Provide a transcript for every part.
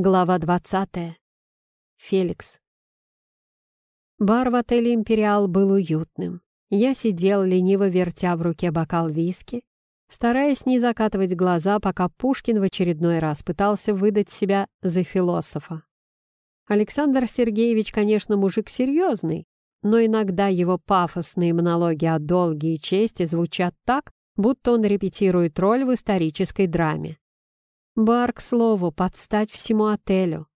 Глава 20. Феликс. Бар в отеле «Империал» был уютным. Я сидел, лениво вертя в руке бокал виски, стараясь не закатывать глаза, пока Пушкин в очередной раз пытался выдать себя за философа. Александр Сергеевич, конечно, мужик серьезный, но иногда его пафосные монологи о долге и чести звучат так, будто он репетирует роль в исторической драме. Бар, к слову, подстать всему отелю.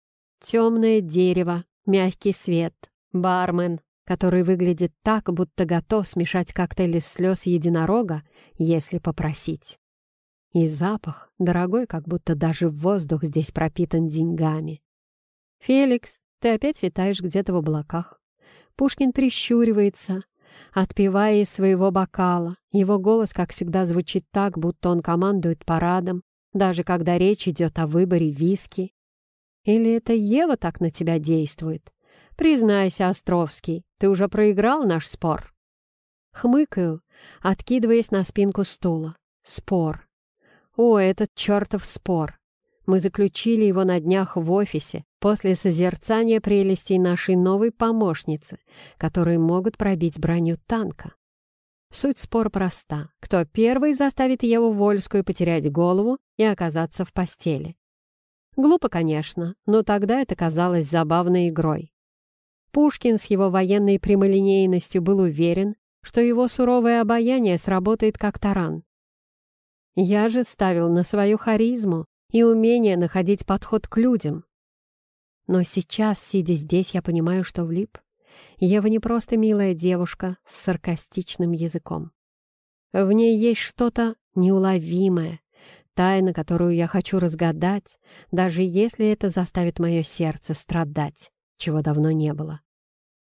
Темное дерево, мягкий свет, бармен, который выглядит так, будто готов смешать коктейль из слез единорога, если попросить. И запах, дорогой, как будто даже воздух здесь пропитан деньгами. «Феликс, ты опять витаешь где-то в облаках». Пушкин прищуривается, отпивая из своего бокала. Его голос, как всегда, звучит так, будто он командует парадом, даже когда речь идет о выборе виски. Или это Ева так на тебя действует? Признайся, Островский, ты уже проиграл наш спор. Хмыкаю, откидываясь на спинку стула. Спор. О, этот чертов спор. Мы заключили его на днях в офисе, после созерцания прелестей нашей новой помощницы, которые могут пробить броню танка. Суть спора проста. Кто первый заставит Еву Вольскую потерять голову и оказаться в постели? Глупо, конечно, но тогда это казалось забавной игрой. Пушкин с его военной прямолинейностью был уверен, что его суровое обаяние сработает как таран. Я же ставил на свою харизму и умение находить подход к людям. Но сейчас, сидя здесь, я понимаю, что влип. Ева не просто милая девушка с саркастичным языком. В ней есть что-то неуловимое, тайна, которую я хочу разгадать, даже если это заставит мое сердце страдать, чего давно не было.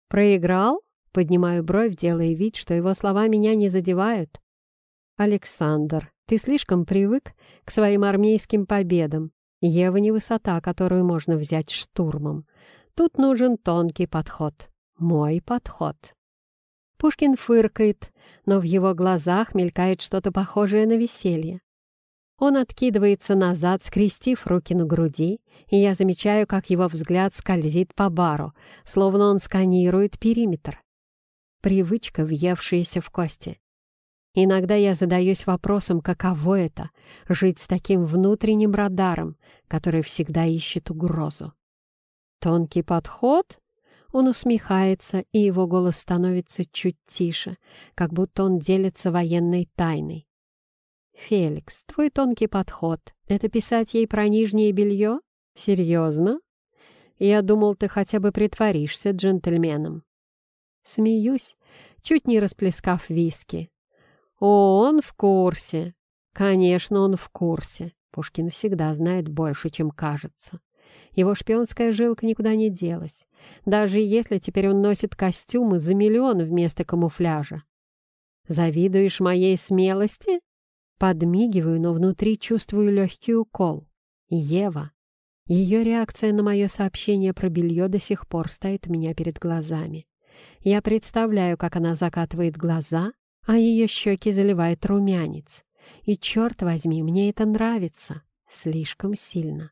«Проиграл?» — поднимаю бровь, делая вид, что его слова меня не задевают. «Александр, ты слишком привык к своим армейским победам. Ева не высота, которую можно взять штурмом. Тут нужен тонкий подход. Мой подход. Пушкин фыркает, но в его глазах мелькает что-то похожее на веселье. Он откидывается назад, скрестив руки на груди, и я замечаю, как его взгляд скользит по бару, словно он сканирует периметр. Привычка, въевшаяся в кости. Иногда я задаюсь вопросом, каково это — жить с таким внутренним радаром, который всегда ищет угрозу. Тонкий подход он усмехается, и его голос становится чуть тише, как будто он делится военной тайной. «Феликс, твой тонкий подход — это писать ей про нижнее белье? Серьезно? Я думал, ты хотя бы притворишься джентльменом». Смеюсь, чуть не расплескав виски. «О, он в курсе!» «Конечно, он в курсе. Пушкин всегда знает больше, чем кажется. Его шпионская жилка никуда не делась, даже если теперь он носит костюмы за миллион вместо камуфляжа. «Завидуешь моей смелости?» Подмигиваю, но внутри чувствую легкий укол. Ева. Ее реакция на мое сообщение про белье до сих пор стоит у меня перед глазами. Я представляю, как она закатывает глаза, а ее щеки заливает румянец. И, черт возьми, мне это нравится. Слишком сильно.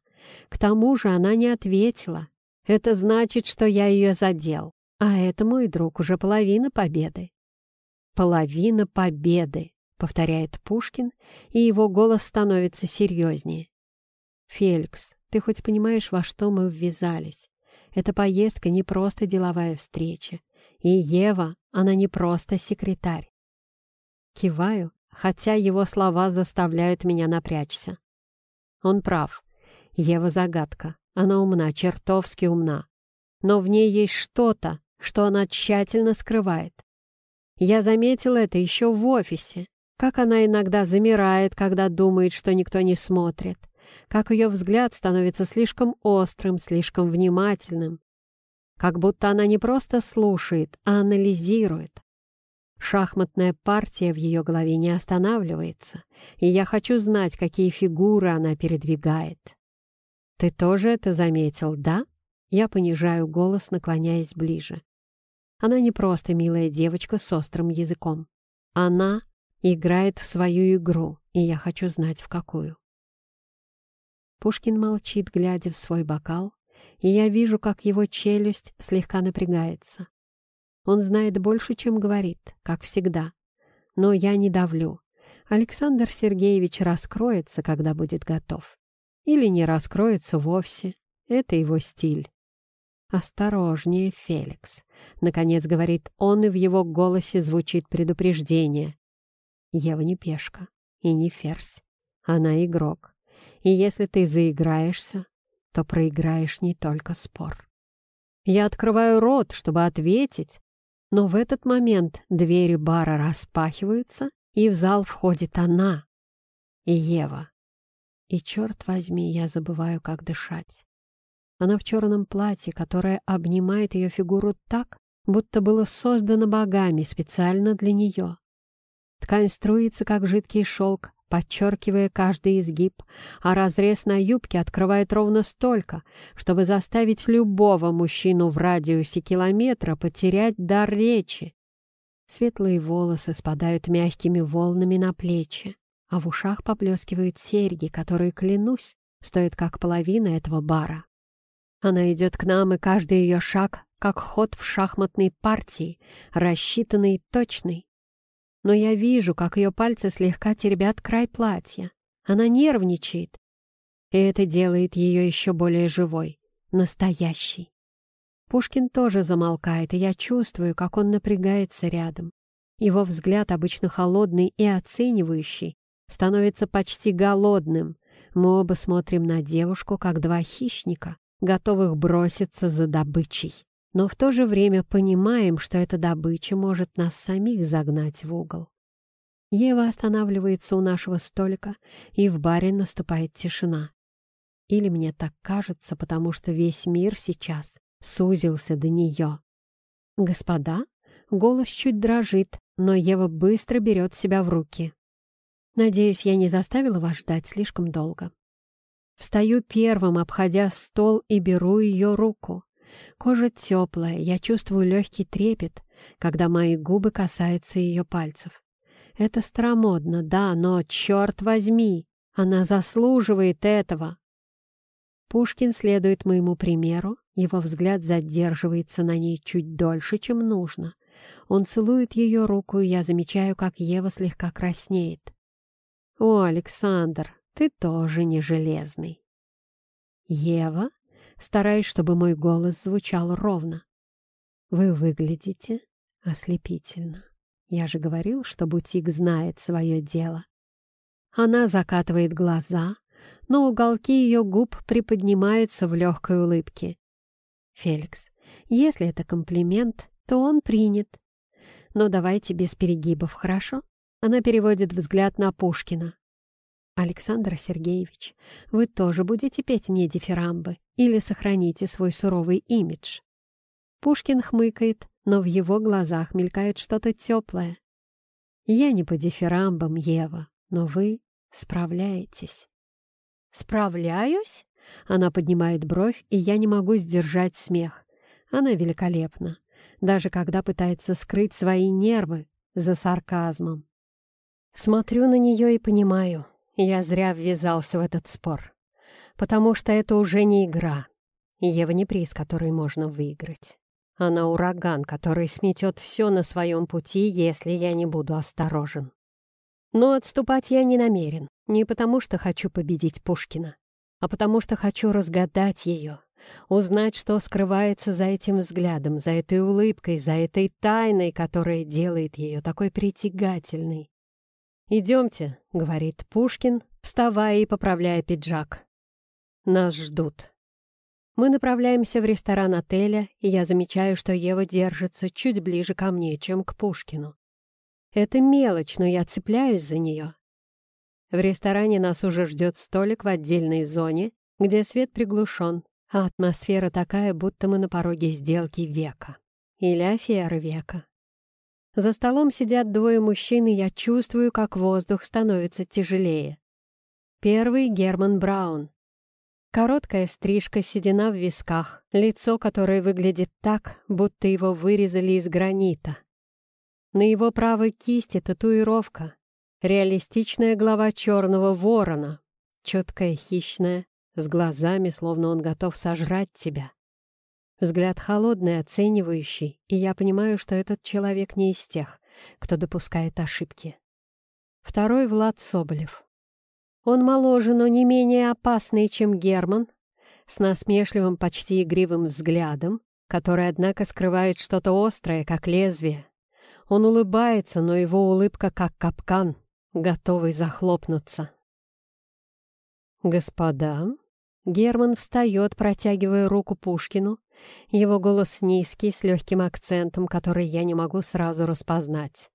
К тому же она не ответила. Это значит, что я ее задел. А это, мой друг, уже половина победы. «Половина победы», — повторяет Пушкин, и его голос становится серьезнее. «Феликс, ты хоть понимаешь, во что мы ввязались? Эта поездка не просто деловая встреча. И Ева, она не просто секретарь. Киваю, хотя его слова заставляют меня напрячься. Он прав. Ева загадка. Она умна, чертовски умна. Но в ней есть что-то, что она тщательно скрывает. Я заметил это еще в офисе. Как она иногда замирает, когда думает, что никто не смотрит. Как ее взгляд становится слишком острым, слишком внимательным. Как будто она не просто слушает, а анализирует. Шахматная партия в ее голове не останавливается, и я хочу знать, какие фигуры она передвигает. «Ты тоже это заметил, да?» Я понижаю голос, наклоняясь ближе. Она не просто милая девочка с острым языком. Она играет в свою игру, и я хочу знать, в какую. Пушкин молчит, глядя в свой бокал, и я вижу, как его челюсть слегка напрягается. Он знает больше, чем говорит, как всегда. Но я не давлю. Александр Сергеевич раскроется, когда будет готов. Или не раскроется вовсе. Это его стиль. «Осторожнее, Феликс», — наконец говорит он, и в его голосе звучит предупреждение. Ева не пешка и не ферзь. Она игрок. И если ты заиграешься, то проиграешь не только спор. Я открываю рот, чтобы ответить, но в этот момент двери бара распахиваются, и в зал входит она, Ева. И, черт возьми, я забываю, как дышать. Она в черном платье, которое обнимает ее фигуру так, будто было создано богами специально для нее. Ткань струится, как жидкий шелк, подчеркивая каждый изгиб, а разрез на юбке открывает ровно столько, чтобы заставить любого мужчину в радиусе километра потерять дар речи. Светлые волосы спадают мягкими волнами на плечи, а в ушах поблескивают серьги, которые, клянусь, стоят как половина этого бара. Она идет к нам, и каждый ее шаг — как ход в шахматной партии, рассчитанный и точный. Но я вижу, как ее пальцы слегка теребят край платья. Она нервничает, и это делает ее еще более живой, настоящей. Пушкин тоже замолкает, и я чувствую, как он напрягается рядом. Его взгляд, обычно холодный и оценивающий, становится почти голодным. Мы оба смотрим на девушку, как два хищника, готовых броситься за добычей. Но в то же время понимаем, что эта добыча может нас самих загнать в угол. Ева останавливается у нашего столика, и в баре наступает тишина. Или мне так кажется, потому что весь мир сейчас сузился до нее. «Господа?» Голос чуть дрожит, но Ева быстро берет себя в руки. «Надеюсь, я не заставила вас ждать слишком долго. Встаю первым, обходя стол и беру ее руку. Кожа теплая, я чувствую легкий трепет, когда мои губы касаются ее пальцев. Это старомодно, да, но, черт возьми, она заслуживает этого. Пушкин следует моему примеру, его взгляд задерживается на ней чуть дольше, чем нужно. Он целует ее руку, и я замечаю, как Ева слегка краснеет. «О, Александр, ты тоже не железный. Ева, стараясь, чтобы мой голос звучал ровно. Вы выглядите ослепительно. Я же говорил, что бутик знает свое дело. Она закатывает глаза, но уголки ее губ приподнимаются в легкой улыбке. Феликс, если это комплимент, то он принят. Но давайте без перегибов, хорошо? Она переводит взгляд на Пушкина. «Александр Сергеевич, вы тоже будете петь мне дифирамбы или сохраните свой суровый имидж?» Пушкин хмыкает, но в его глазах мелькает что-то теплое. «Я не по дифирамбам, Ева, но вы справляетесь». «Справляюсь?» Она поднимает бровь, и я не могу сдержать смех. Она великолепна, даже когда пытается скрыть свои нервы за сарказмом. Смотрю на нее и понимаю, я зря ввязался в этот спор, потому что это уже не игра. Ева не приз, который можно выиграть. Она ураган, который сметет все на своем пути, если я не буду осторожен. Но отступать я не намерен, не потому что хочу победить Пушкина, а потому что хочу разгадать ее, узнать, что скрывается за этим взглядом, за этой улыбкой, за этой тайной, которая делает ее такой притягательной. «Идемте», — говорит Пушкин, вставая и поправляя пиджак. «Нас ждут». Мы направляемся в ресторан отеля, и я замечаю, что Ева держится чуть ближе ко мне, чем к Пушкину. Это мелочь, но я цепляюсь за нее. В ресторане нас уже ждет столик в отдельной зоне, где свет приглушен, а атмосфера такая, будто мы на пороге сделки века. Или аферы века. За столом сидят двое мужчин, и я чувствую, как воздух становится тяжелее. Первый — Герман Браун. Короткая стрижка, седина в висках, лицо, которое выглядит так, будто его вырезали из гранита. На его правой кисти татуировка, реалистичная глава черного ворона, четкая, хищная, с глазами, словно он готов сожрать тебя. Взгляд холодный, оценивающий, и я понимаю, что этот человек не из тех, кто допускает ошибки. Второй — Влад Соболев. Он моложе, но не менее опасный, чем Герман, с насмешливым, почти игривым взглядом, который, однако, скрывает что-то острое, как лезвие. Он улыбается, но его улыбка как капкан, готовый захлопнуться. «Господа?» Герман встает, протягивая руку Пушкину. Его голос низкий, с легким акцентом, который я не могу сразу распознать.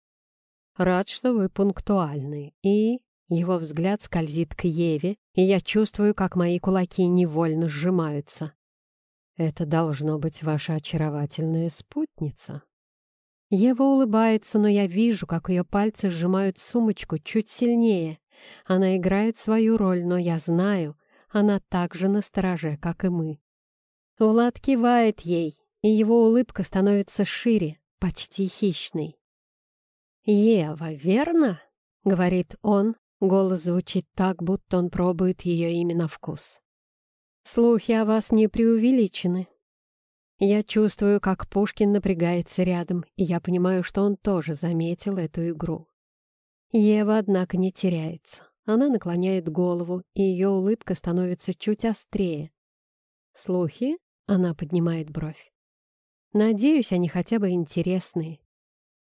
«Рад, что вы пунктуальны. И его взгляд скользит к Еве, и я чувствую, как мои кулаки невольно сжимаются. Это должно быть ваша очаровательная спутница. Ева улыбается, но я вижу, как ее пальцы сжимают сумочку чуть сильнее. Она играет свою роль, но я знаю, она так же настороже, как и мы. Влад кивает ей, и его улыбка становится шире, почти хищной. «Ева, верно?» — говорит он, Голос звучит так, будто он пробует ее именно вкус. Слухи о вас не преувеличены. Я чувствую, как Пушкин напрягается рядом, и я понимаю, что он тоже заметил эту игру. Ева, однако, не теряется. Она наклоняет голову, и ее улыбка становится чуть острее. «Слухи?» — она поднимает бровь. «Надеюсь, они хотя бы интересные».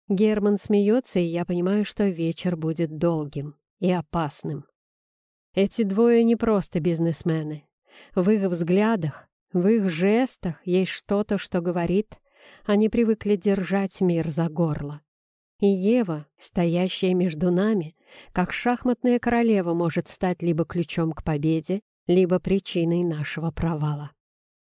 Герман смеется, и я понимаю, что вечер будет долгим и опасным. Эти двое не просто бизнесмены. В их взглядах, в их жестах есть что-то, что говорит, они привыкли держать мир за горло. И Ева, стоящая между нами, как шахматная королева может стать либо ключом к победе, либо причиной нашего провала.